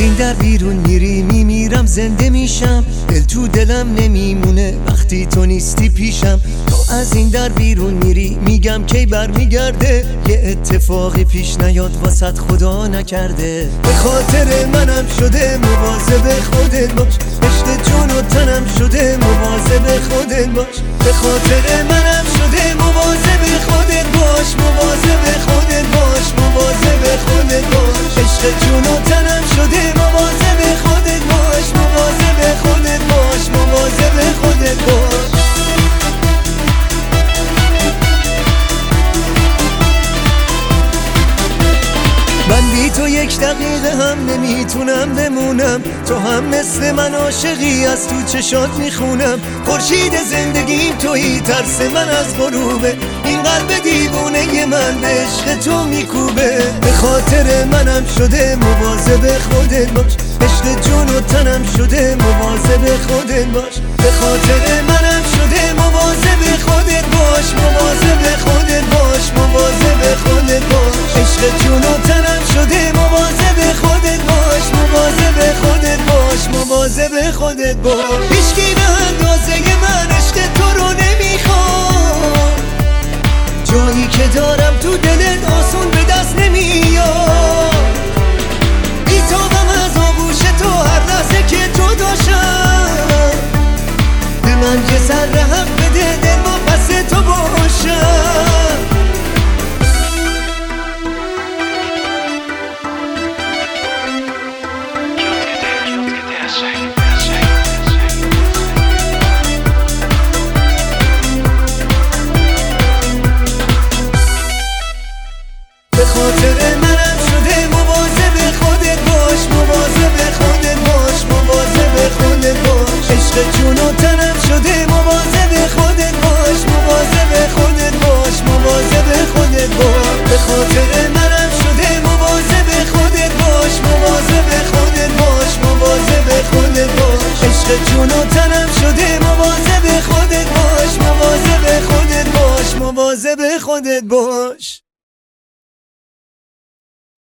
در بیرون میری میمیرم زنده میشم. دل تو دلم نمیمونه وقتی تو نیستی پیشم. تو از این در بیرون میری میگم کی برمیگرده؟ یه اتفاقی پیش نیاد واسط خدا نکرده. به خاطر منم شده مواظب خودت باش. عشق جون و تنم شده مواظب خودت باش. به خاطر منم شده مواظب خودت باش. مواظب خودت تو یک دقیقه هم نمی‌تونم بمونم. تو هم مثل من عاشقی از تو چشات می‌خونم. خورشید زندگیم توی ترس من از غروبه. این قلب دیوونه من به عشق تو میکوبه. به خاطر منم شده مواظب خودت باش. عشق جون و تنم شده مواظب خودت باش. به خاطر منم شده مواظب خودت باش. مواظب خودت باش. مواظب خودت خودت باش هیچکی به اندازه من عشق تو رو نمی‌خواد. جایی که دارم تو دلت آسون به دست نمیاد. بیتابم از آغوش تو هر لحظه که تو داشتم به من یه ذره حق بده دل ما پس تو باشم. به عشق جون و تنم شده مواظب خودت باش مواظب خودت باش مواظب خودت باش. به خاطر منم شده مواظب خودت باش مواظب خودت باش مواظب خودت باش. عشق جون و تنم شده مواظب خودت باش مواظب خودت باش مواظب خودت باش.